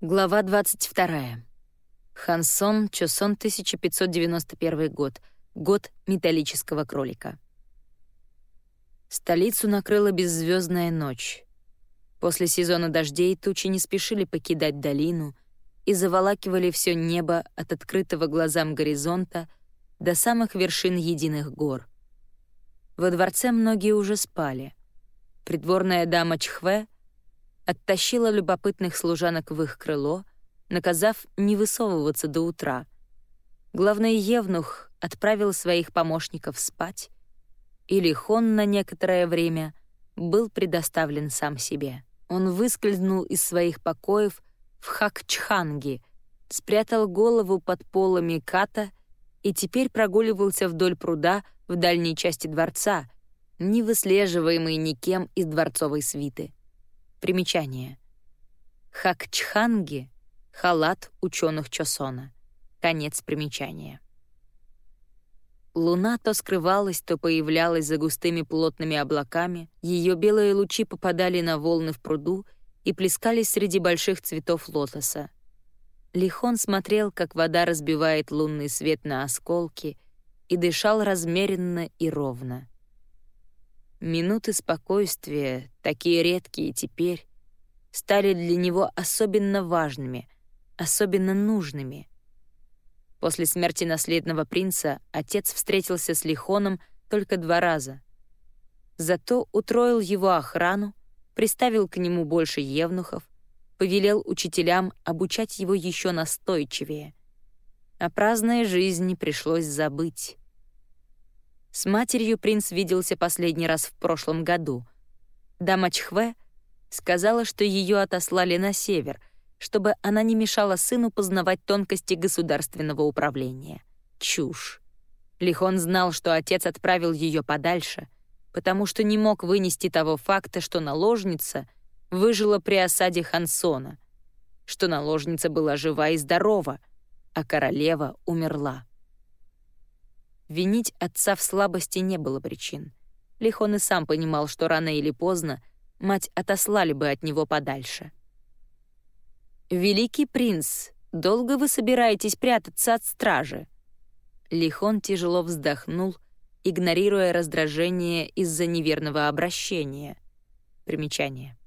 Глава 22. Хансон, Чосон, 1591 год. Год металлического кролика. Столицу накрыла беззвездная ночь. После сезона дождей тучи не спешили покидать долину и заволакивали все небо от открытого глазам горизонта до самых вершин единых гор. Во дворце многие уже спали. Придворная дама Чхве оттащила любопытных служанок в их крыло, наказав не высовываться до утра. Главный евнух отправил своих помощников спать, и Лихон на некоторое время был предоставлен сам себе. Он выскользнул из своих покоев в Хакчханги, спрятал голову под полами ката и теперь прогуливался вдоль пруда в дальней части дворца, не выслеживаемый никем из дворцовой свиты. Примечание. Хакчханги — халат ученых Чосона. Конец примечания. Луна то скрывалась, то появлялась за густыми плотными облаками, ее белые лучи попадали на волны в пруду и плескались среди больших цветов лотоса. Лихон смотрел, как вода разбивает лунный свет на осколки, и дышал размеренно и ровно. Минуты спокойствия, такие редкие теперь, стали для него особенно важными, особенно нужными — После смерти наследного принца отец встретился с Лихоном только два раза. Зато утроил его охрану, приставил к нему больше евнухов, повелел учителям обучать его еще настойчивее. А праздная жизнь пришлось забыть. С матерью принц виделся последний раз в прошлом году. Дама Чхве сказала, что ее отослали на север, чтобы она не мешала сыну познавать тонкости государственного управления. Чушь. Лихон знал, что отец отправил ее подальше, потому что не мог вынести того факта, что наложница выжила при осаде Хансона, что наложница была жива и здорова, а королева умерла. Винить отца в слабости не было причин. Лихон и сам понимал, что рано или поздно мать отослали бы от него подальше — «Великий принц, долго вы собираетесь прятаться от стражи?» Лихон тяжело вздохнул, игнорируя раздражение из-за неверного обращения. Примечание.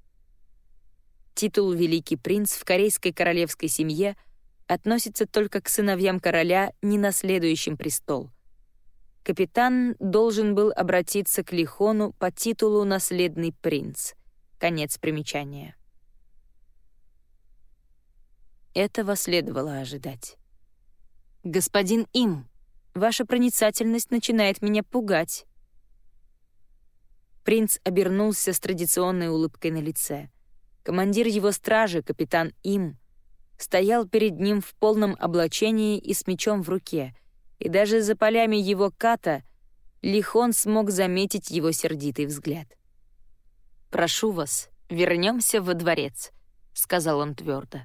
Титул «Великий принц» в корейской королевской семье относится только к сыновьям короля, не наследующим престол. Капитан должен был обратиться к Лихону по титулу «Наследный принц». Конец примечания. Этого следовало ожидать. «Господин Им, ваша проницательность начинает меня пугать». Принц обернулся с традиционной улыбкой на лице. Командир его стражи, капитан Им, стоял перед ним в полном облачении и с мечом в руке, и даже за полями его ката Лихон смог заметить его сердитый взгляд. «Прошу вас, вернемся во дворец», — сказал он твердо.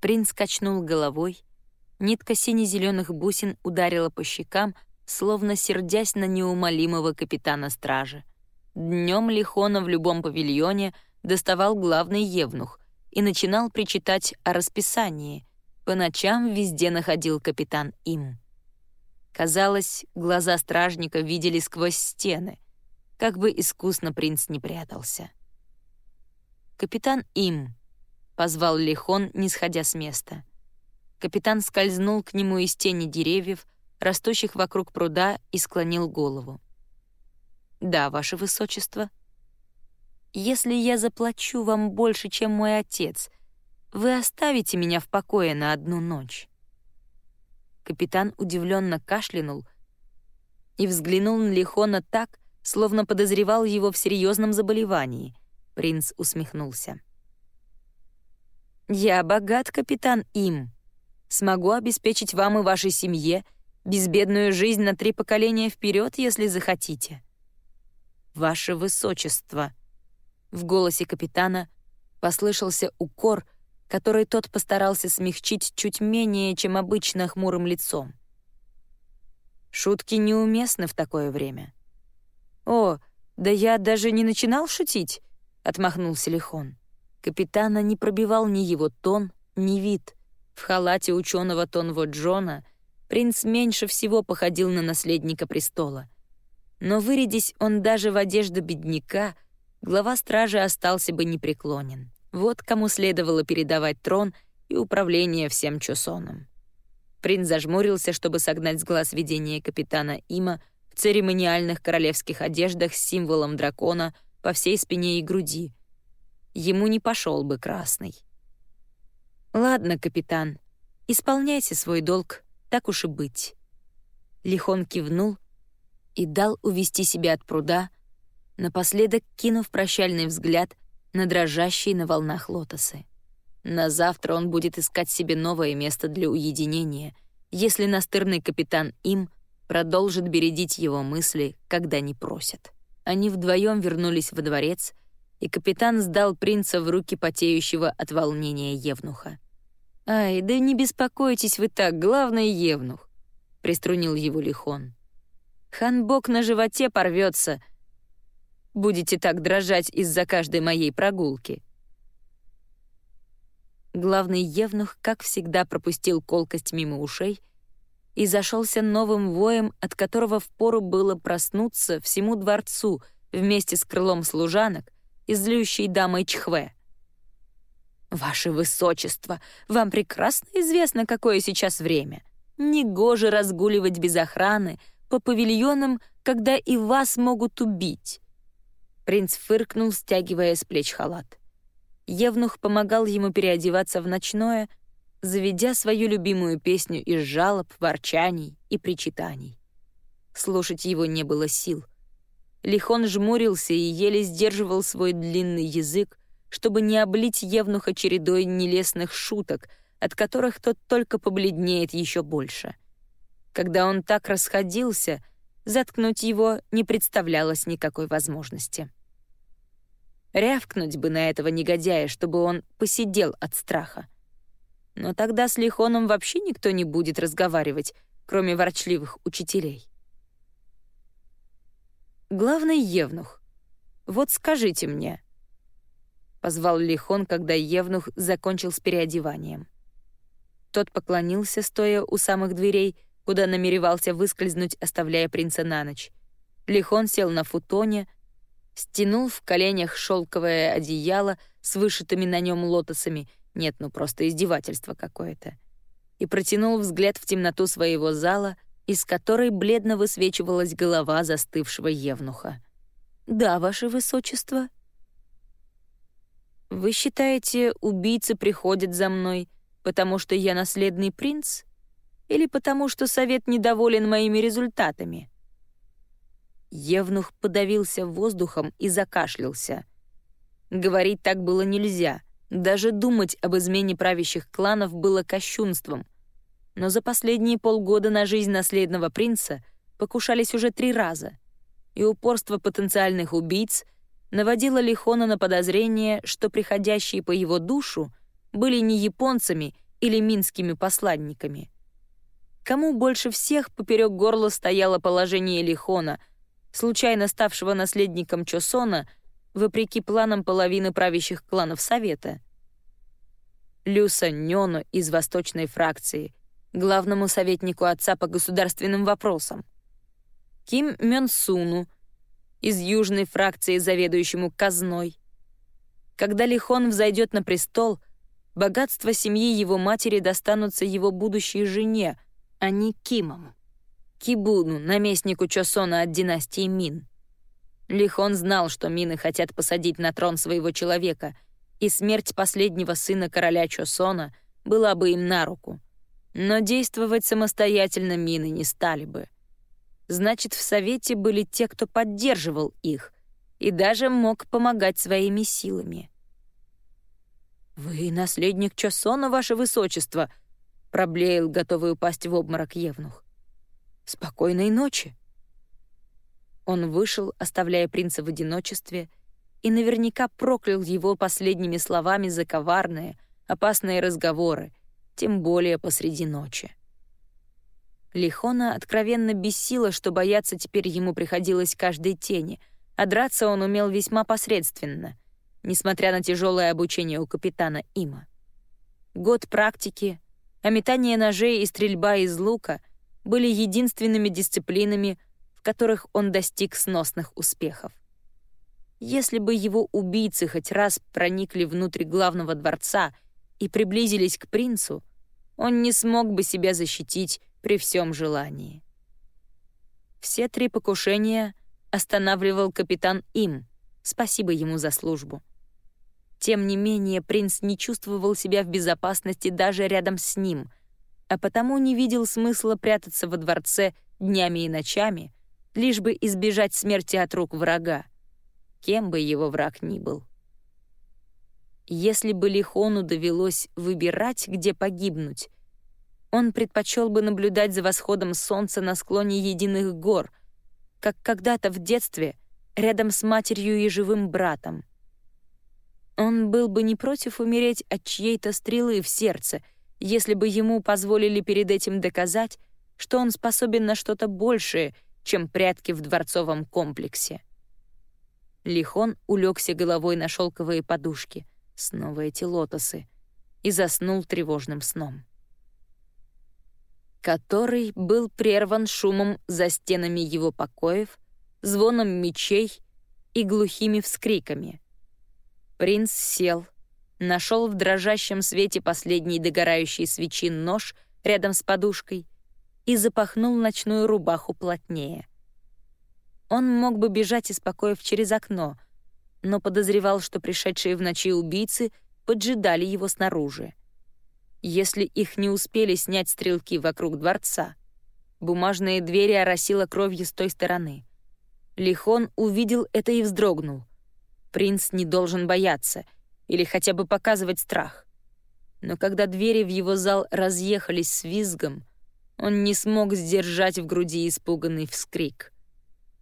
Принц качнул головой. Нитка сине-зеленых бусин ударила по щекам, словно сердясь на неумолимого капитана стражи. Днем Лихона в любом павильоне доставал главный евнух и начинал причитать о расписании. По ночам везде находил капитан Им. Казалось, глаза стражника видели сквозь стены, как бы искусно принц не прятался. Капитан Им позвал Лихон, не сходя с места. Капитан скользнул к нему из тени деревьев, растущих вокруг пруда, и склонил голову. «Да, ваше высочество. Если я заплачу вам больше, чем мой отец, вы оставите меня в покое на одну ночь». Капитан удивленно кашлянул и взглянул на Лихона так, словно подозревал его в серьезном заболевании. Принц усмехнулся. «Я богат, капитан Им. Смогу обеспечить вам и вашей семье безбедную жизнь на три поколения вперед, если захотите». «Ваше высочество», — в голосе капитана послышался укор, который тот постарался смягчить чуть менее, чем обычно хмурым лицом. Шутки неуместны в такое время. «О, да я даже не начинал шутить», — отмахнулся Лихон. Капитана не пробивал ни его тон, внешний вид. В халате ученого Тонво Джона принц меньше всего походил на наследника престола. Но вырядись он даже в одежду бедняка, глава стражи остался бы непреклонен. Вот кому следовало передавать трон и управление всем Чосоном. Принц зажмурился, чтобы согнать с глаз видение капитана Има в церемониальных королевских одеждах с символом дракона по всей спине и груди. Ему не пошел бы красный. «Ладно, капитан, исполняйте свой долг, так уж и быть». Лихон кивнул и дал увести себя от пруда, напоследок кинув прощальный взгляд на дрожащие на волнах лотосы. На завтра он будет искать себе новое место для уединения, если настырный капитан им продолжит бередить его мысли, когда не просят. Они вдвоем вернулись во дворец, и капитан сдал принца в руки потеющего от волнения Евнуха. «Ай, да не беспокойтесь вы так, главное, Евнух», — приструнил его Лихон. «Ханбок на животе порвется. Будете так дрожать из-за каждой моей прогулки». Главный Евнух, как всегда, пропустил колкость мимо ушей и зашелся новым воем, от которого впору было проснуться всему дворцу вместе с крылом служанок и злющей дамой Чхве. «Ваше Высочество, вам прекрасно известно, какое сейчас время. Негоже разгуливать без охраны по павильонам, когда и вас могут убить». Принц фыркнул, стягивая с плеч халат. Евнух помогал ему переодеваться в ночное, заведя свою любимую песню из жалоб, ворчаний и причитаний. Слушать его не было сил. Лихон жмурился и еле сдерживал свой длинный язык, чтобы не облить Евнуха чередой нелестных шуток, от которых тот только побледнеет еще больше. Когда он так расходился, заткнуть его не представлялось никакой возможности. Рявкнуть бы на этого негодяя, чтобы он посидел от страха. Но тогда с Лихоном вообще никто не будет разговаривать, кроме ворчливых учителей. «Главный Евнух, вот скажите мне», — позвал Лихон, когда Евнух закончил с переодеванием. Тот поклонился, стоя у самых дверей, куда намеревался выскользнуть, оставляя принца на ночь. Лихон сел на футоне — стянул в коленях шелковое одеяло с вышитыми на нем лотосами, нет, ну просто издевательство какое-то, и протянул взгляд в темноту своего зала, из которой бледно высвечивалась голова застывшего евнуха. «Да, ваше высочество». «Вы считаете, убийцы приходят за мной, потому что я наследный принц? Или потому что совет недоволен моими результатами?» Евнух подавился воздухом и закашлялся. Говорить так было нельзя. Даже думать об измене правящих кланов было кощунством. Но за последние полгода на жизнь наследного принца покушались уже три раза. И упорство потенциальных убийц наводило Лихона на подозрение, что приходящие по его душу были не японцами или минскими посланниками. Кому больше всех поперек горла стояло положение Лихона — случайно ставшего наследником Чосона, вопреки планам половины правящих кланов Совета. Люса Нёну из восточной фракции, главному советнику отца по государственным вопросам. Ким Мён Суну из южной фракции, заведующему казной. Когда Лихон взойдет на престол, богатства семьи его матери достанутся его будущей жене, а не Кимам. Кибуну, наместнику Чосона от династии Мин. Лихон знал, что Мины хотят посадить на трон своего человека, и смерть последнего сына короля Чосона была бы им на руку. Но действовать самостоятельно Мины не стали бы. Значит, в Совете были те, кто поддерживал их, и даже мог помогать своими силами. «Вы наследник Чосона, ваше высочество», — проблеял, готовый упасть в обморок Евнух. Спокойной ночи!» Он вышел, оставляя принца в одиночестве, и наверняка проклял его последними словами за коварные, опасные разговоры, тем более посреди ночи. Лихона откровенно бесило, что бояться теперь ему приходилось каждой тени, а драться он умел весьма посредственно, несмотря на тяжелое обучение у капитана Има. год практики, а метание ножей и стрельба из лука были единственными дисциплинами, в которых он достиг сносных успехов. Если бы его убийцы хоть раз проникли внутрь главного дворца и приблизились к принцу, он не смог бы себя защитить при всем желании. Все три покушения останавливал капитан Им, спасибо ему за службу. Тем не менее, принц не чувствовал себя в безопасности даже рядом с ним, а потому не видел смысла прятаться во дворце днями и ночами, лишь бы избежать смерти от рук врага кем бы его враг ни был. Если бы Лихону довелось выбирать, где погибнуть, он предпочел бы наблюдать за восходом солнца на склоне единых гор, как когда-то в детстве рядом с матерью и живым братом. Он был бы не против умереть от чьей-то стрелы в сердце, если бы ему позволили перед этим доказать, что он способен на что-то большее, чем прятки в дворцовом комплексе. Лихон улегся головой на шелковые подушки, снова эти лотосы, и заснул тревожным сном. Который был прерван шумом за стенами его покоев, звоном мечей и глухими вскриками. Принц сел, нашел в дрожащем свете последний догорающий свечи нож рядом с подушкой и запахнул ночную рубаху плотнее. Он мог бы бежать из покоев через окно, но подозревал, что пришедшие в ночи убийцы поджидали его снаружи. Если их не успели снять стрелки вокруг дворца, бумажные двери оросило кровью с той стороны. Лихон увидел это и вздрогнул. Принц не должен бояться или хотя бы показывать страх. Но когда двери в его зал разъехались с визгом, он не смог сдержать в груди испуганный вскрик —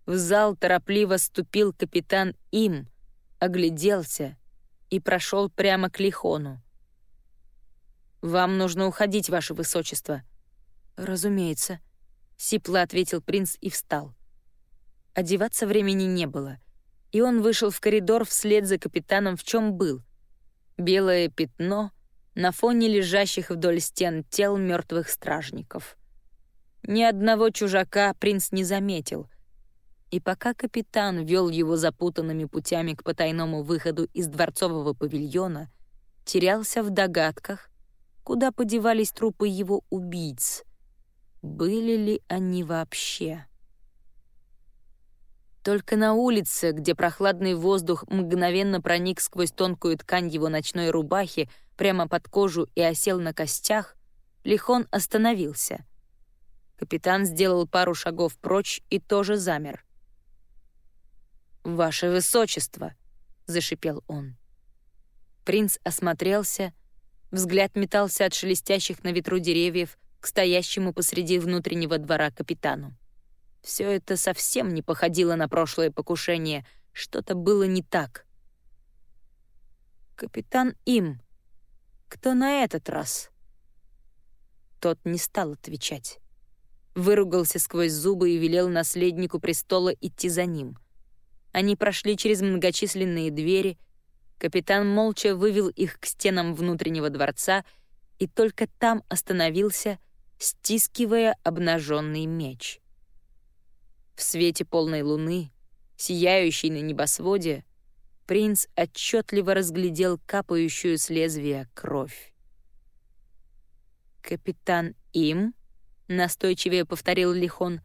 в зал торопливо ступил капитан Им, огляделся и прошел прямо к Лихону. «Вам нужно уходить, ваше высочество». «Разумеется», — сипло ответил принц и встал. Одеваться времени не было, и он вышел в коридор вслед за капитаном, в чем был. Белое пятно на фоне лежащих вдоль стен тел мертвых стражников. Ни одного чужака принц не заметил — и пока капитан вел его запутанными путями к потайному выходу из дворцового павильона, терялся в догадках, куда подевались трупы его убийц. Были ли они вообще? Только на улице, где прохладный воздух мгновенно проник сквозь тонкую ткань его ночной рубахи прямо под кожу и осел на костях, Лихон остановился. Капитан сделал пару шагов прочь и тоже замер. «Ваше высочество!» — зашипел он. Принц осмотрелся, взгляд метался от шелестящих на ветру деревьев к стоящему посреди внутреннего двора капитану. Все это совсем не походило на прошлое покушение, что-то было не так. «Капитан Им, кто на этот раз?» Тот не стал отвечать. Выругался сквозь зубы и велел наследнику престола идти за ним — они прошли через многочисленные двери. Капитан молча вывел их к стенам внутреннего дворца и только там остановился, стискивая обнаженный меч. В свете полной луны, сияющей на небосводе, принц отчетливо разглядел капающую с лезвия кровь. «Капитан Им?» — настойчивее повторил Лихон.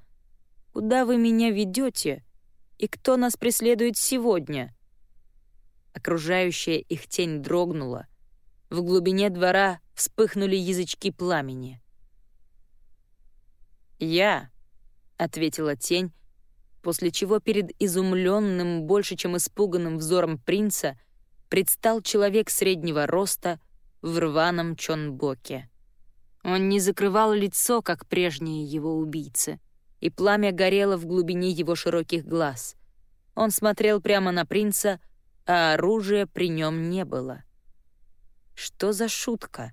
«Куда вы меня ведете? И кто нас преследует сегодня?» Окружающая их тень дрогнула. В глубине двора вспыхнули язычки пламени. «Я», — ответила тень, после чего перед изумленным, больше чем испуганным взором принца предстал человек среднего роста в рваном чонбоке. Он не закрывал лицо, как прежние его убийцы — и пламя горело в глубине его широких глаз. Он смотрел прямо на принца, а оружия при нем не было. Что за шутка?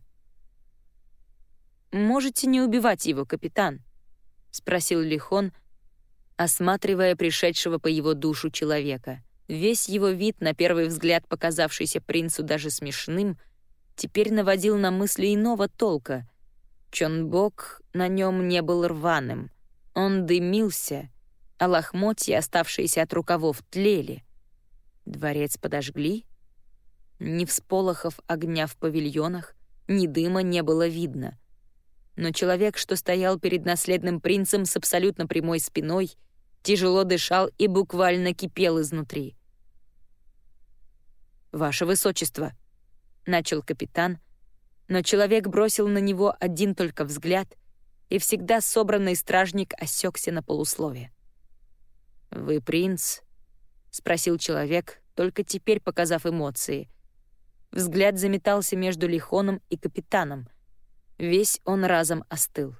«Можете не убивать его, капитан?» — спросил Лихон, осматривая пришедшего по его душу человека. Весь его вид, на первый взгляд показавшийся принцу даже смешным, теперь наводил на мысли иного толка. Чонбок на нем не был рваным. Он дымился, а лохмотья, оставшиеся от рукавов, тлели. Дворец подожгли? Ни всполохов огня в павильонах, ни дыма не было видно. Но человек, что стоял перед наследным принцем с абсолютно прямой спиной, тяжело дышал и буквально кипел изнутри. «Ваше Высочество», — начал капитан, но человек бросил на него один только взгляд, и всегда собранный стражник осекся на полуслове. «Вы принц?» — спросил человек, только теперь показав эмоции. Взгляд заметался между Лихоном и капитаном. Весь он разом остыл.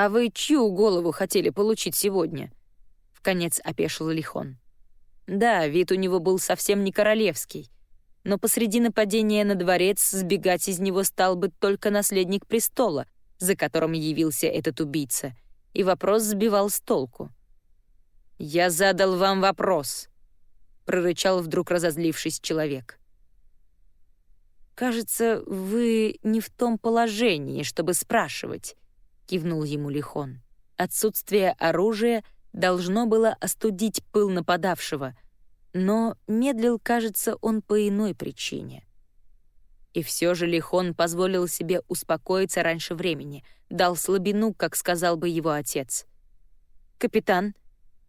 «А вы чью голову хотели получить сегодня?» — вконец опешил Лихон. Да, вид у него был совсем не королевский, но посреди нападения на дворец сбегать из него стал бы только наследник престола, за которым явился этот убийца, и вопрос сбивал с толку. «Я задал вам вопрос», — прорычал вдруг разозлившись человек. «Кажется, вы не в том положении, чтобы спрашивать», — кивнул ему Лихон. Отсутствие оружия должно было остудить пыл нападавшего, но медлил, кажется, он по иной причине. И все же Лихон позволил себе успокоиться раньше времени, дал слабину, как сказал бы его отец. «Капитан»,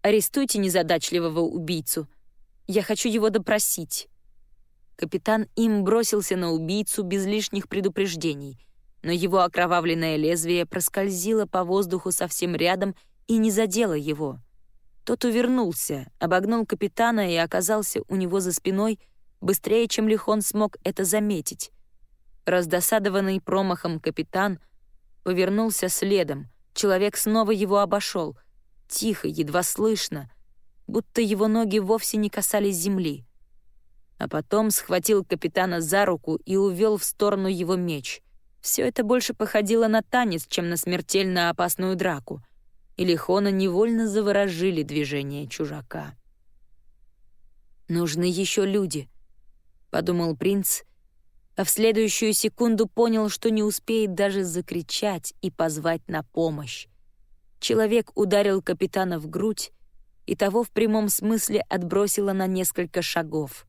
Арестуйте незадачливого убийцу. Я хочу его допросить». Капитан им бросился на убийцу без лишних предупреждений, но его окровавленное лезвие проскользило по воздуху совсем рядом и не задело его. Тот увернулся, обогнул капитана и оказался у него за спиной быстрее, чем Лихон смог это заметить. Раздосадованный промахом капитан повернулся следом, человек снова его обошел — тихо, едва слышно, будто его ноги вовсе не касались земли. А потом схватил капитана за руку и увел в сторону его меч. Все это больше походило на танец, чем на смертельно опасную драку, и Лихона невольно заворожили движения чужака. «Нужны еще люди», — подумал принц, а в следующую секунду понял, что не успеет даже закричать и позвать на помощь. Человек ударил капитана в грудь, и того в прямом смысле отбросило на несколько шагов.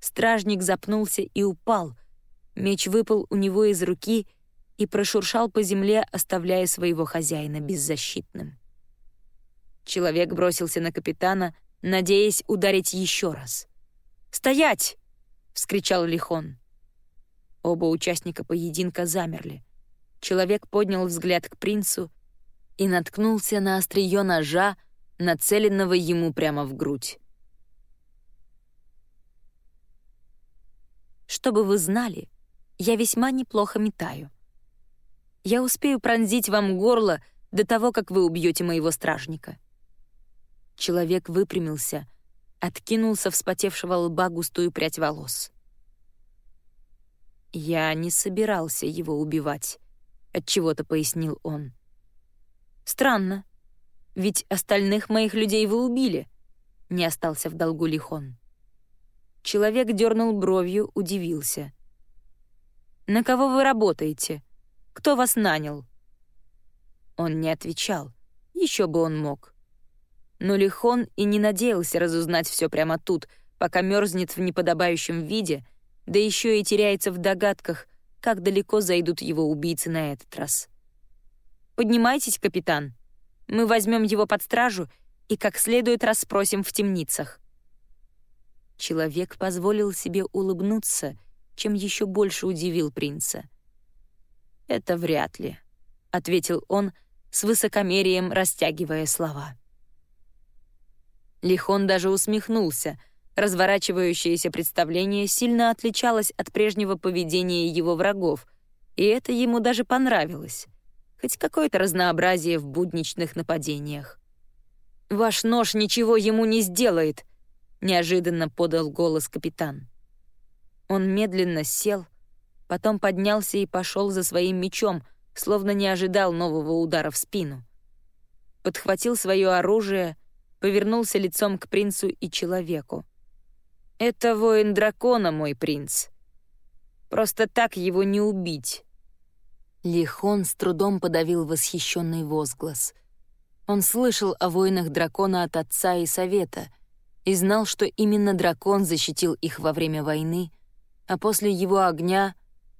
Стражник запнулся и упал. Меч выпал у него из руки и прошуршал по земле, оставляя своего хозяина беззащитным. Человек бросился на капитана, надеясь ударить еще раз. «Стоять!» — вскричал Лихон. Оба участника поединка замерли. Человек поднял взгляд к принцу — и наткнулся на острие ножа, нацеленного ему прямо в грудь. Чтобы вы знали, я весьма неплохо метаю. Я успею пронзить вам горло до того, как вы убьете моего стражника». Человек выпрямился, откинулся вспотевшего лба густую прядь волос. «Я не собирался его убивать», — отчего-то пояснил он. Странно. Ведь остальных моих людей вы убили. Не остался в долгу Лихон. Человек дернул бровью, удивился. «На кого вы работаете? Кто вас нанял?» Он не отвечал. Еще бы он мог. Но Лихон и не надеялся разузнать все прямо тут, пока мерзнет в неподобающем виде, да еще и теряется в догадках, как далеко зайдут его убийцы на этот раз. Поднимайтесь, капитан. Мы возьмем его под стражу и как следует расспросим в темницах». Человек позволил себе улыбнуться, чем еще больше удивил принца. «Это вряд ли», — ответил он с высокомерием, растягивая слова. Лихон даже усмехнулся. Разворачивающееся представление сильно отличалось от прежнего поведения его врагов, и это ему даже понравилось хоть какое-то разнообразие в будничных нападениях. «Ваш нож ничего ему не сделает», — неожиданно подал голос капитан. Он медленно сел, потом поднялся и пошел за своим мечом, словно не ожидал нового удара в спину. Подхватил свое оружие, повернулся лицом к принцу и человеку. «Это воин дракона, мой принц. Просто так его не убить». Лихон с трудом подавил восхищенный возглас. Он слышал о войнах дракона от отца и совета и знал, что именно дракон защитил их во время войны, а после его огня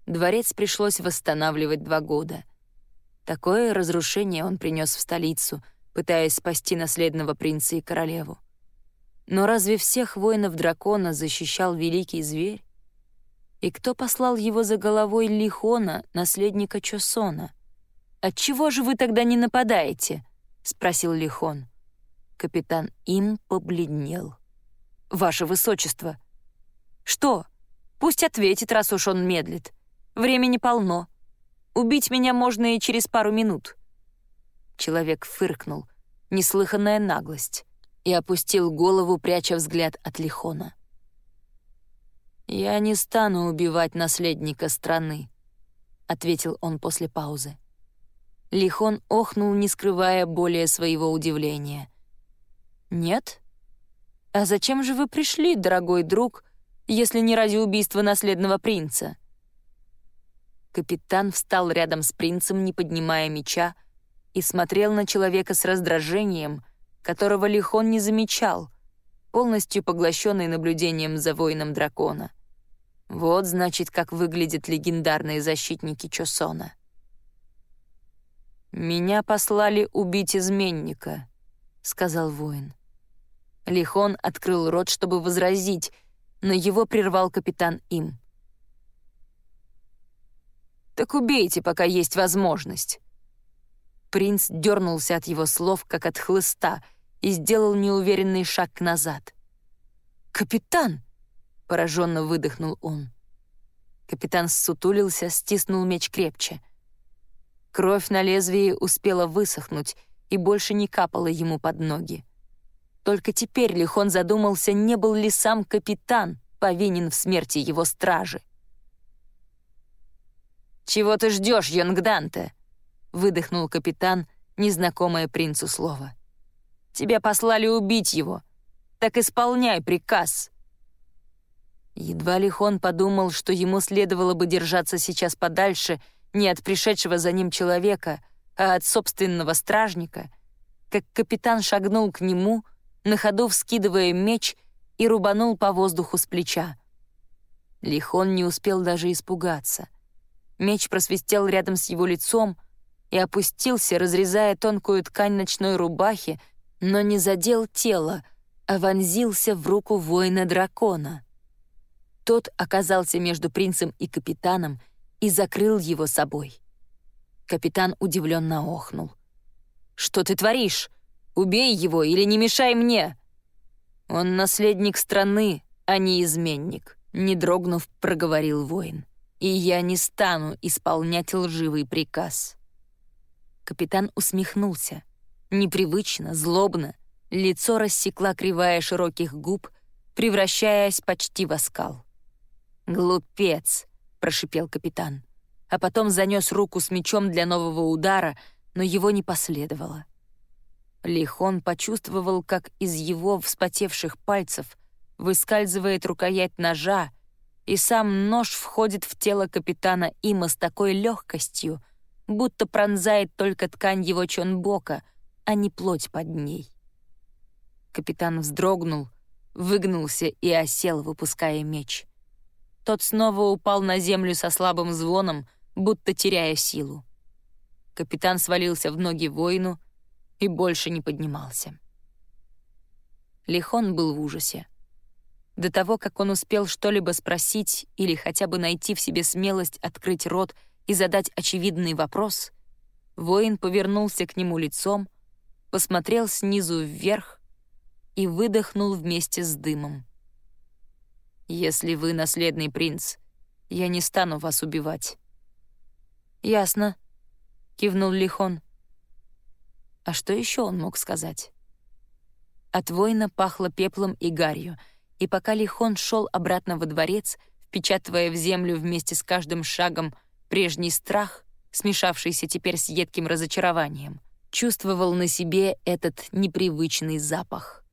дворец пришлось восстанавливать два года. Такое разрушение он принес в столицу, пытаясь спасти наследного принца и королеву. Но разве всех воинов дракона защищал великий зверь? И кто послал его за головой Лихона, наследника Чосона? «Отчего же вы тогда не нападаете?» — спросил Лихон. Капитан Им побледнел. «Ваше высочество!» «Что? Пусть ответит, раз уж он медлит. Времени полно. Убить меня можно и через пару минут». Человек фыркнул. Неслыханная наглость. И опустил голову, пряча взгляд от Лихона. «Я не стану убивать наследника страны», — ответил он после паузы. Лихон охнул, не скрывая более своего удивления. «Нет? А зачем же вы пришли, дорогой друг, если не ради убийства наследного принца?» Капитан встал рядом с принцем, не поднимая меча, и смотрел на человека с раздражением, которого Лихон не замечал, полностью поглощенный наблюдением за воином дракона. Вот, значит, как выглядят легендарные защитники Чосона. «Меня послали убить изменника», — сказал воин. Лихон открыл рот, чтобы возразить, но его прервал капитан им. «Так убейте, пока есть возможность». Принц дернулся от его слов, как от хлыста, и сделал неуверенный шаг назад. «Капитан!» — пораженно выдохнул он. Капитан ссутулился, стиснул меч крепче. Кровь на лезвии успела высохнуть и больше не капала ему под ноги. Только теперь Лихон задумался, не был ли сам капитан повинен в смерти его стражи. «Чего ты ждешь, Йонгданте?» — выдохнул капитан, незнакомое принцу слово. Тебя послали убить его. Так исполняй приказ». Едва Лихон подумал, что ему следовало бы держаться сейчас подальше не от пришедшего за ним человека, а от собственного стражника, как капитан шагнул к нему, на ходу вскидывая меч и рубанул по воздуху с плеча. Лихон не успел даже испугаться. Меч просвистел рядом с его лицом и опустился, разрезая тонкую ткань ночной рубахи, но не задел тело, а вонзился в руку воина-дракона. Тот оказался между принцем и капитаном и закрыл его собой. Капитан удивленно охнул. «Что ты творишь? Убей его или не мешай мне!» «Он наследник страны, а не изменник», — не дрогнув, проговорил воин. «И я не стану исполнять лживый приказ». Капитан усмехнулся. Непривычно, злобно, лицо рассекла кривая широких губ, превращаясь почти в оскал. «Глупец!» — прошипел капитан, а потом занес руку с мечом для нового удара, но его не последовало. Лихон почувствовал, как из его вспотевших пальцев выскальзывает рукоять ножа, и сам нож входит в тело капитана Има с такой легкостью, будто пронзает только ткань его чонбока — а не плоть под ней. Капитан вздрогнул, выгнулся и осел, выпуская меч. Тот снова упал на землю со слабым звоном, будто теряя силу. Капитан свалился в ноги воину и больше не поднимался. Лихон был в ужасе. До того, как он успел что-либо спросить или хотя бы найти в себе смелость открыть рот и задать очевидный вопрос, воин повернулся к нему лицом, посмотрел снизу вверх и выдохнул вместе с дымом. «Если вы наследный принц, я не стану вас убивать». «Ясно», — кивнул Лихон. А что еще он мог сказать? От воина пахло пеплом и гарью, и пока Лихон шел обратно во дворец, впечатывая в землю вместе с каждым шагом прежний страх, смешавшийся теперь с едким разочарованием — чувствовал на себе этот непривычный запах.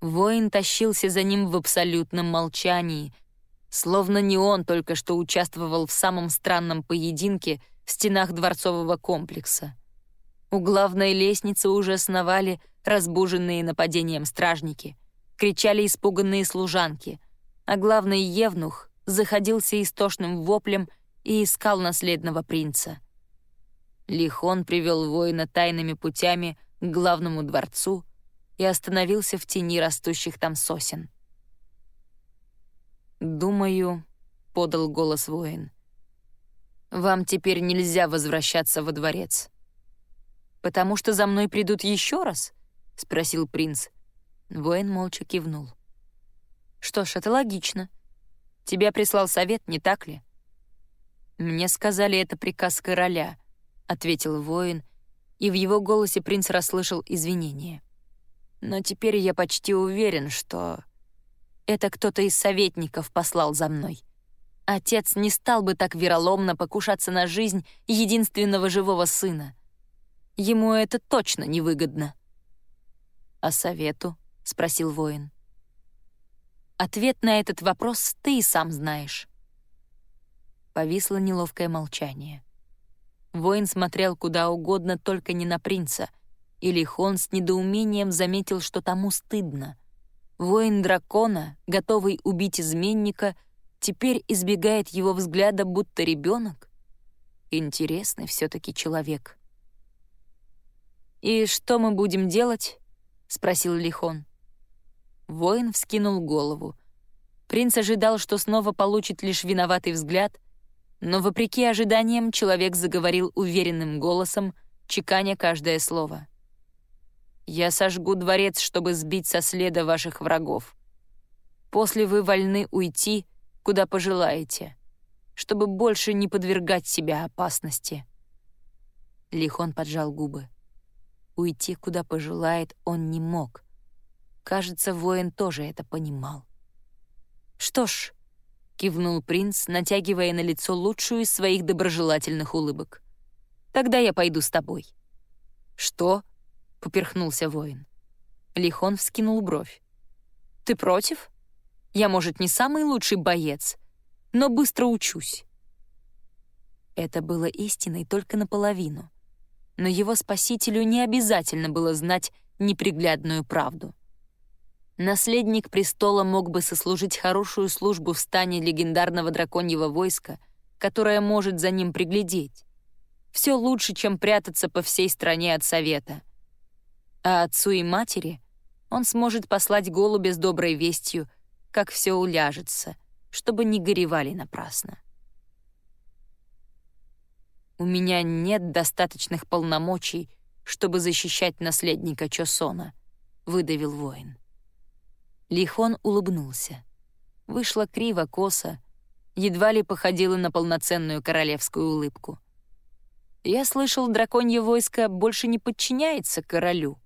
Воин тащился за ним в абсолютном молчании, Словно не он только что участвовал в самом странном поединке в стенах дворцового комплекса. У главной лестницы уже сновали разбуженные нападением стражники, кричали испуганные служанки, а главный евнух заходился истошным воплем и искал наследного принца. Лихон привел воина тайными путями к главному дворцу и остановился в тени растущих там сосен. «Думаю», — подал голос воин, — «вам теперь нельзя возвращаться во дворец». «Потому что за мной придут еще раз?» — спросил принц. Воин молча кивнул. «Что ж, это логично. Тебя прислал совет, не так ли?» «Мне сказали, это приказ короля», — ответил воин, и в его голосе принц расслышал извинения. «Но теперь я почти уверен, что это кто-то из советников послал за мной. Отец не стал бы так вероломно покушаться на жизнь единственного живого сына. Ему это точно невыгодно. «А совету?» — спросил воин. Ответ на этот вопрос ты и сам знаешь. Повисло неловкое молчание. Воин смотрел куда угодно, только не на принца, и Лихон с недоумением заметил, что тому стыдно. Воин дракона, готовый убить изменника, теперь избегает его взгляда, будто ребенок. Интересный все-таки человек. «И что мы будем делать?» — спросил Лихон. Воин вскинул голову. Принц ожидал, что снова получит лишь виноватый взгляд, но, вопреки ожиданиям, человек заговорил уверенным голосом, чеканя каждое слово. «Я сожгу дворец, чтобы сбить со следа ваших врагов. После вы вольны уйти, куда пожелаете, чтобы больше не подвергать себя опасности». Лихон поджал губы. Уйти, куда пожелает, он не мог. Кажется, воин тоже это понимал. «Что ж», — кивнул принц, натягивая на лицо лучшую из своих доброжелательных улыбок, «тогда я пойду с тобой». «Что?» — поперхнулся воин. Лихон вскинул бровь. «Ты против? Я, может, не самый лучший боец, но быстро учусь». Это было истиной только наполовину — но его спасителю не обязательно было знать неприглядную правду. Наследник престола мог бы сослужить хорошую службу в стане легендарного драконьего войска, которое может за ним приглядеть. Все лучше, чем прятаться по всей стране от совета. А отцу и матери он сможет послать голубя с доброй вестью, как все уляжется, чтобы не горевали напрасно. У меня нет достаточных полномочий, чтобы защищать наследника Чосона», — выдавил воин. Лихон улыбнулся. Вышло криво, косо, едва ли походило на полноценную королевскую улыбку. «Я слышал, драконье войско больше не подчиняется королю.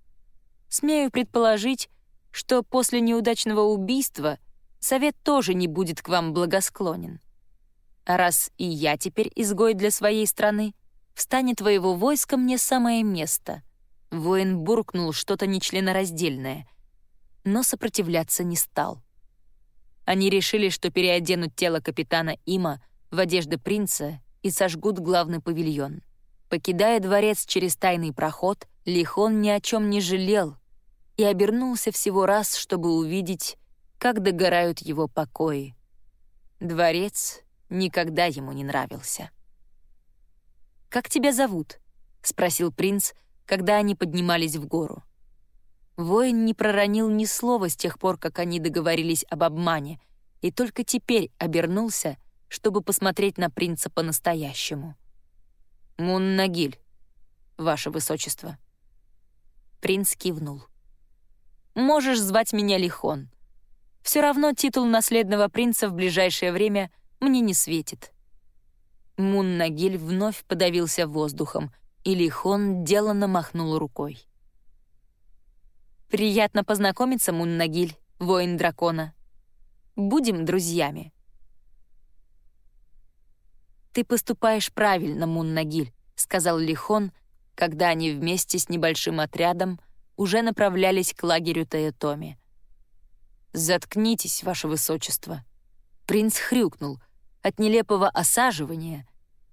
Смею предположить, что после неудачного убийства совет тоже не будет к вам благосклонен. Раз и я теперь изгой для своей страны, в стане твоего войска мне самое место». Воин буркнул что-то нечленораздельное, но сопротивляться не стал. Они решили, что переоденут тело капитана Има в одежды принца и сожгут главный павильон. Покидая дворец через тайный проход, Лихон ни о чем не жалел и обернулся всего раз, чтобы увидеть, как догорают его покои. Дворец никогда ему не нравился. «Как тебя зовут?» — спросил принц, когда они поднимались в гору. Воин не проронил ни слова с тех пор, как они договорились об обмане, и только теперь обернулся, чтобы посмотреть на принца по-настоящему. «Муннагиль, ваше высочество». Принц кивнул. «Можешь звать меня Лихон. Все равно титул наследного принца в ближайшее время — мне не светит». Муннагиль вновь подавился воздухом, и Лихон деланно махнул рукой. «Приятно познакомиться, Муннагиль, воин дракона. Будем друзьями». «Ты поступаешь правильно, Муннагиль», — сказал Лихон, когда они вместе с небольшим отрядом уже направлялись к лагерю Таятоми. «Заткнитесь, ваше высочество», Принц хрюкнул от нелепого осаживания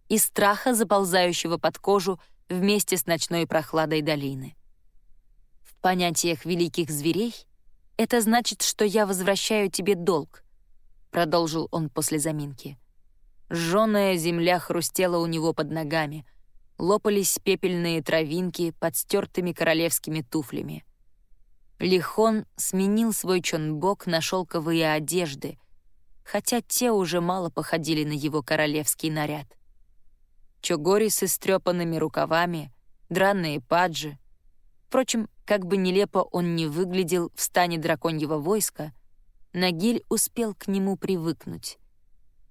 и страха, заползающего под кожу вместе с ночной прохладой долины. В понятиях великих зверей это значит, что я возвращаю тебе долг, продолжил он после заминки. Жжёная земля хрустела у него под ногами, лопались пепельные травинки под стертыми королевскими туфлями. Лихон сменил свой чонбок на шелковые одежды, хотя те уже мало походили на его королевский наряд. Чогори с истрепанными рукавами, дранные паджи. Впрочем, как бы нелепо он ни выглядел в стане драконьего войска, Нагиль успел к нему привыкнуть.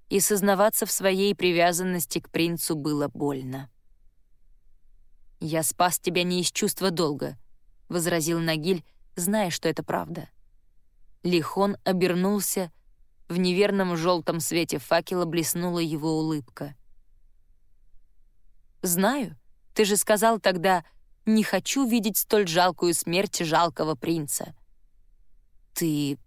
И сознаваться в своей привязанности к принцу было больно. «Я спас тебя не из чувства долга», — возразил Нагиль, зная, что это правда. Лихон обернулся, в неверном желтом свете факела блеснула его улыбка. «Знаю. Ты же сказал тогда, не хочу видеть столь жалкую смерть жалкого принца». «Ты...»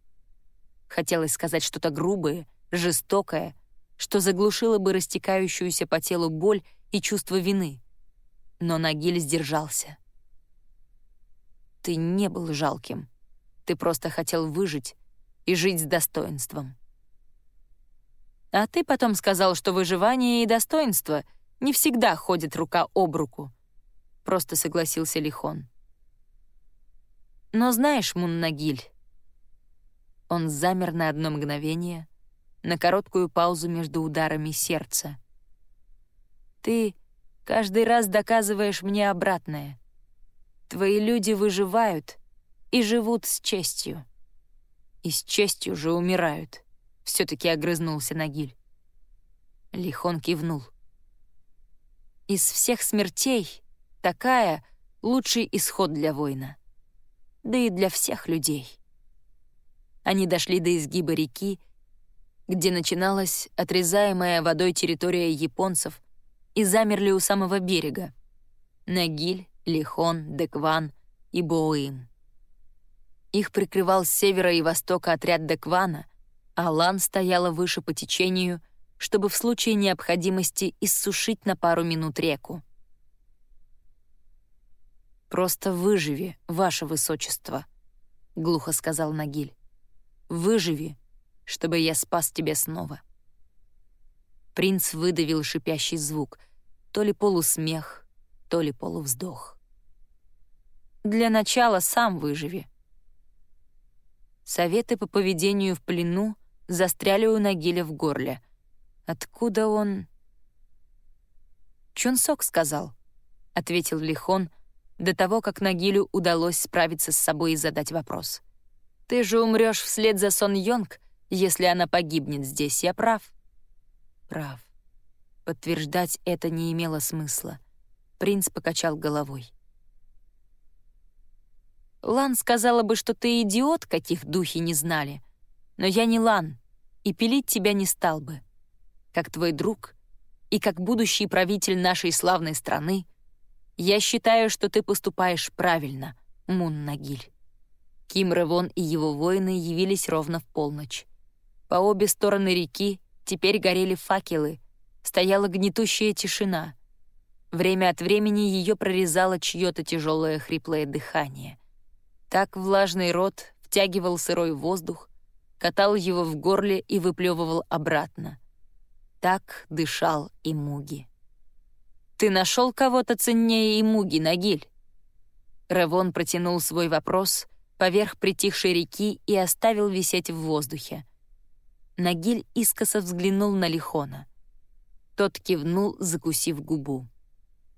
Хотелось сказать что-то грубое, жестокое, что заглушило бы растекающуюся по телу боль и чувство вины. Но Нагиль сдержался. «Ты не был жалким. Ты просто хотел выжить и жить с достоинством». «А ты потом сказал, что выживание и достоинство — не всегда ходит рука об руку», — просто согласился Лихон. «Но знаешь, Муннагиль...» Он замер на одно мгновение, на короткую паузу между ударами сердца. «Ты каждый раз доказываешь мне обратное. Твои люди выживают и живут с честью. И с честью же умирают», — все-таки огрызнулся Нагиль. Лихон кивнул. Из всех смертей такая — лучший исход для воина. Да и для всех людей. Они дошли до изгиба реки, где начиналась отрезаемая водой территория японцев, и замерли у самого берега. Нагиль, Лихон, Декван и Боуин. Их прикрывал с севера и востока отряд Деквана, а Лан стояла выше по течению — чтобы в случае необходимости иссушить на пару минут реку. «Просто выживи, ваше высочество», — глухо сказал Нагиль. «Выживи, чтобы я спас тебя снова». Принц выдавил шипящий звук, то ли полусмех, то ли полувздох. «Для начала сам выживи». Советы по поведению в плену застряли у Нагиля в горле — Откуда он... «Чунсок сказал», — ответил Лихон до того, как Нагилю удалось справиться с собой и задать вопрос. «Ты же умрешь вслед за Сон Йонг, если она погибнет здесь, я прав?» «Прав». Подтверждать это не имело смысла. Принц покачал головой. «Лан сказала бы, что ты идиот, каких духи не знали. Но я не Лан, и пилить тебя не стал бы как твой друг и как будущий правитель нашей славной страны, я считаю, что ты поступаешь правильно, Мун Нагиль». Ким Ревон и его воины явились ровно в полночь. По обе стороны реки теперь горели факелы, стояла гнетущая тишина. Время от времени ее прорезало чье-то тяжелое хриплое дыхание. Так влажный рот втягивал сырой воздух, катал его в горле и выплевывал обратно. Так дышал и Муги. «Ты нашел кого-то ценнее и Муги, Нагиль?» Ревон протянул свой вопрос поверх притихшей реки и оставил висеть в воздухе. Нагиль искоса взглянул на Лихона. Тот кивнул, закусив губу.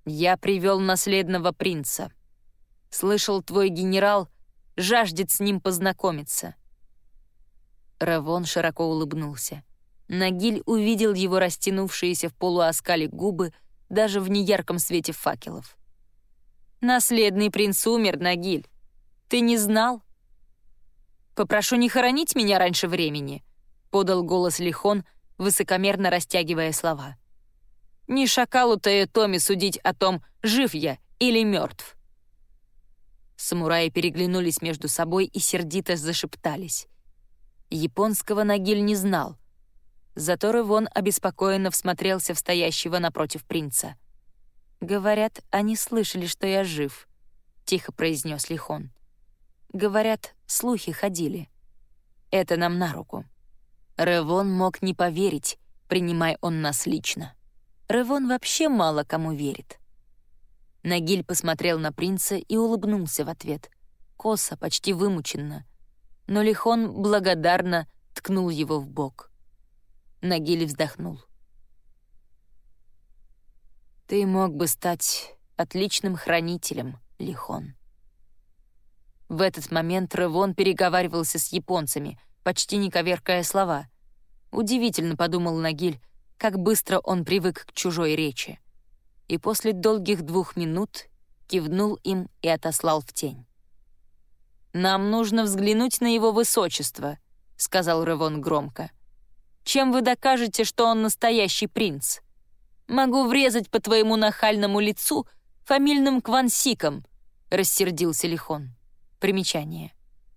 «Я привел наследного принца. Слышал, твой генерал жаждет с ним познакомиться». Равон широко улыбнулся. Нагиль увидел его растянувшиеся в полуоскале губы даже в неярком свете факелов. «Наследный принц умер, Нагиль. Ты не знал?» «Попрошу не хоронить меня раньше времени», — подал голос Лихон, высокомерно растягивая слова. «Не шакалу Томи судить о том, жив я или мертв». Самураи переглянулись между собой и сердито зашептались. Японского Нагиль не знал — Зато Рывон обеспокоенно всмотрелся в стоящего напротив принца. «Говорят, они слышали, что я жив», — тихо произнес Лихон. «Говорят, слухи ходили. Это нам на руку». Ревон мог не поверить, принимая он нас лично. Ревон вообще мало кому верит. Нагиль посмотрел на принца и улыбнулся в ответ. Косо, почти вымученно. Но Лихон благодарно ткнул его в бок. Нагиль вздохнул. «Ты мог бы стать отличным хранителем, Лихон». В этот момент Ревон переговаривался с японцами, почти не коверкая слова. Удивительно, подумал Нагиль, как быстро он привык к чужой речи. И после долгих двух минут кивнул им и отослал в тень. «Нам нужно взглянуть на его высочество», — сказал Ревон громко. «Чем вы докажете, что он настоящий принц? Могу врезать по твоему нахальному лицу фамильным квансиком», — рассердился Лихон. Примечание.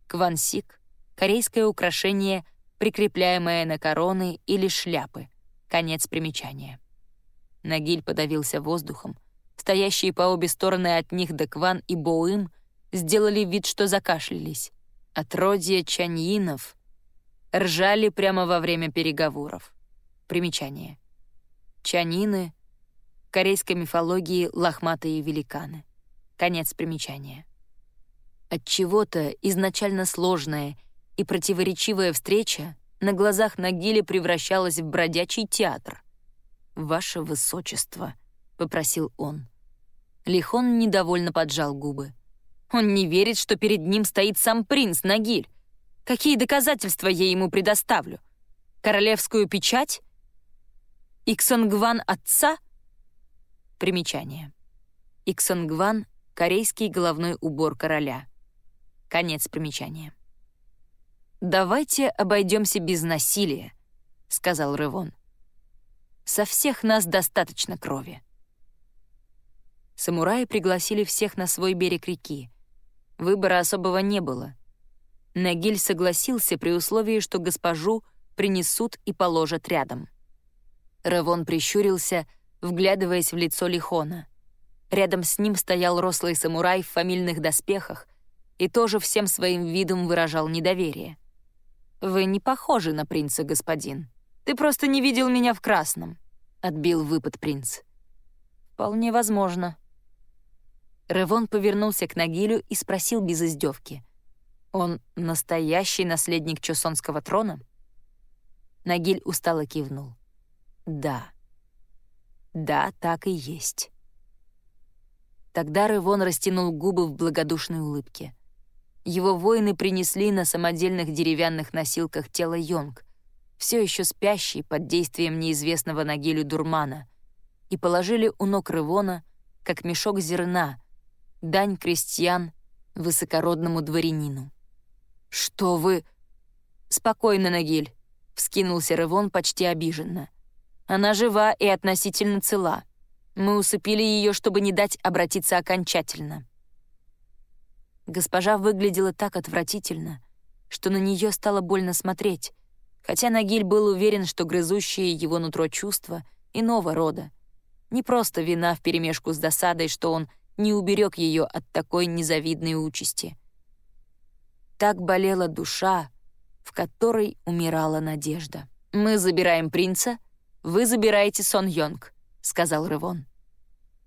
Квансик — корейское украшение, прикрепляемое на короны или шляпы. Конец примечания. Нагиль подавился воздухом. Стоящие по обе стороны от них Декван и Боим сделали вид, что закашлялись. Отродье Чаньинов ржали прямо во время переговоров. Примечание. Чанины — корейской мифологии лохматые великаны. Конец примечания. От чего-то изначально сложная и противоречивая встреча на глазах Нагиля превращалась в бродячий театр. «Ваше высочество», — попросил он. Лихон недовольно поджал губы. Он не верит, что перед ним стоит сам принц Нагиль. Какие доказательства я ему предоставлю? Королевскую печать? Иксонгван отца? Примечание. Иксонгван — корейский головной убор короля. Конец примечания. «Давайте обойдемся без насилия», — сказал Ревон. «Со всех нас достаточно крови». Самураи пригласили всех на свой берег реки. Выбора особого не было. Нагиль согласился при условии, что госпожу принесут и положат рядом. Ревон прищурился, вглядываясь в лицо Лихона. Рядом с ним стоял рослый самурай в фамильных доспехах — и тоже всем своим видом выражал недоверие. «Вы не похожи на принца, господин. Ты просто не видел меня в красном», — отбил выпад принц. «Вполне возможно». Ревон повернулся к Нагилю и спросил без издевки. «Он настоящий наследник Чосонского трона?» Нагиль устало кивнул. «Да. Да, так и есть». Тогда Ревон растянул губы в благодушной улыбке его воины принесли на самодельных деревянных носилках тело Йонг, все еще спящий под действием неизвестного Нагилю дурмана, и положили у ног Рывона, как мешок зерна, дань крестьян высокородному дворянину. «Что вы...» «Спокойно, Нагиль», — вскинулся Рывон почти обиженно. «Она жива и относительно цела. Мы усыпили ее, чтобы не дать обратиться окончательно». Госпожа выглядела так отвратительно, что на нее стало больно смотреть, хотя Нагиль был уверен, что грызущие его нутро чувства иного рода. Не просто вина вперемешку с досадой, что он не уберег ее от такой незавидной участи. Так болела душа, в которой умирала надежда. «Мы забираем принца, вы забираете Сон Йонг», — сказал Рывон.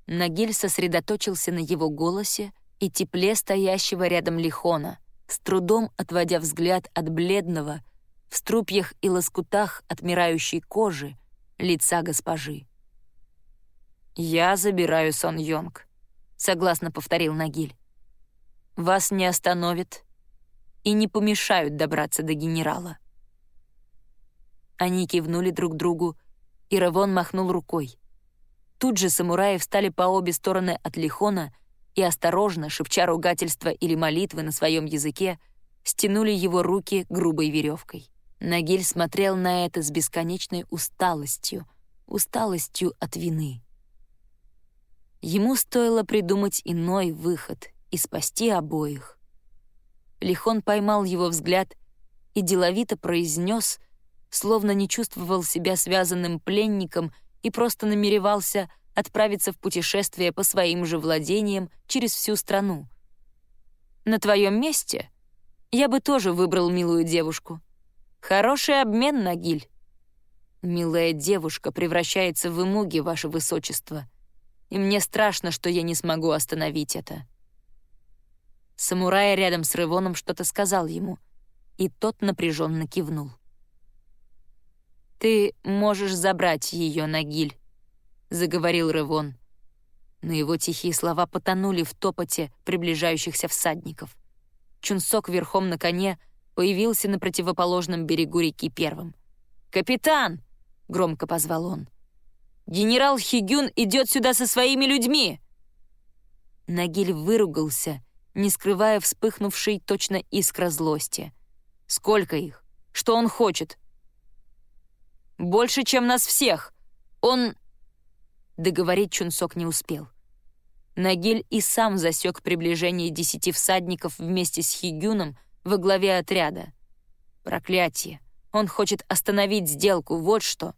Нагиль сосредоточился на его голосе, и тепле стоящего рядом Лихона, с трудом отводя взгляд от бледного, в струпьях и лоскутах отмирающей кожи, лица госпожи. «Я забираю Сон Йонг», — согласно повторил Нагиль. «Вас не остановят и не помешают добраться до генерала». Они кивнули друг другу, и Равон махнул рукой. Тут же самураи встали по обе стороны от Лихона и осторожно, шепча ругательства или молитвы на своем языке, стянули его руки грубой веревкой. Нагиль смотрел на это с бесконечной усталостью, усталостью от вины. Ему стоило придумать иной выход и спасти обоих. Лихон поймал его взгляд и деловито произнес, словно не чувствовал себя связанным пленником и просто намеревался отправиться в путешествие по своим же владениям через всю страну. «На твоем месте я бы тоже выбрал милую девушку. Хороший обмен, Нагиль». «Милая девушка превращается в имуги, ваше высочество, и мне страшно, что я не смогу остановить это». Самурай рядом с Рывоном что-то сказал ему, и тот напряженно кивнул. «Ты можешь забрать ее, Нагиль», — заговорил Рывон. Но его тихие слова потонули в топоте приближающихся всадников. Чунсок верхом на коне появился на противоположном берегу реки первым. «Капитан!» — громко позвал он. «Генерал Хигюн идет сюда со своими людьми!» Нагиль выругался, не скрывая вспыхнувшей точно искра злости. «Сколько их? Что он хочет?» «Больше, чем нас всех! Он...» Договорить Чунсок не успел. Нагиль и сам засек приближение десяти всадников вместе с Хигюном во главе отряда. Проклятие! Он хочет остановить сделку, вот что.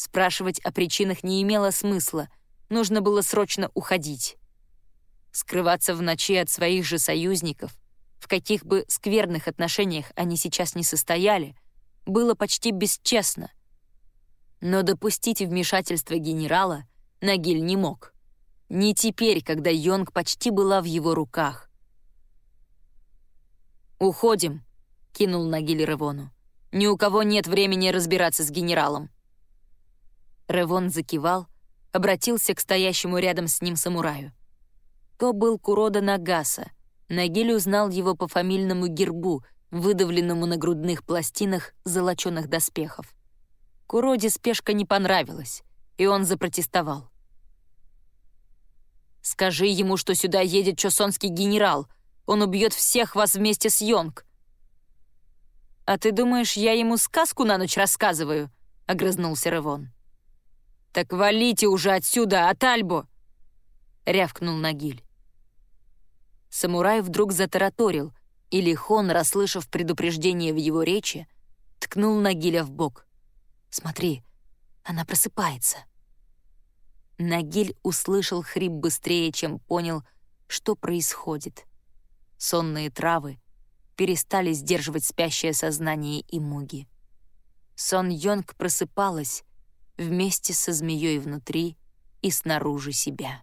Спрашивать о причинах не имело смысла, нужно было срочно уходить. Скрываться в ночи от своих же союзников, в каких бы скверных отношениях они сейчас не состояли, было почти бесчестно. Но допустить вмешательство генерала Нагиль не мог. Не теперь, когда Йонг почти была в его руках. «Уходим», — кинул Нагиль Ревону. «Ни у кого нет времени разбираться с генералом». Ревон закивал, обратился к стоящему рядом с ним самураю. То был Курода Нагаса. Нагиль узнал его по фамильному гербу, выдавленному на грудных пластинах золоченых доспехов. Куроде спешка не понравилась, и он запротестовал. Скажи ему, что сюда едет чосонский генерал. Он убьет всех вас вместе с Йонг». «А ты думаешь, я ему сказку на ночь рассказываю?» — огрызнулся Ревон. «Так валите уже отсюда, от Альбо!» — рявкнул Нагиль. Самурай вдруг затараторил, и Лихон, расслышав предупреждение в его речи, ткнул Нагиля в бок. «Смотри, она просыпается». Нагиль услышал хрип быстрее, чем понял, что происходит. Сонные травы перестали сдерживать спящее сознание и муги. Сон Йонг просыпалась вместе со змеей внутри и снаружи себя.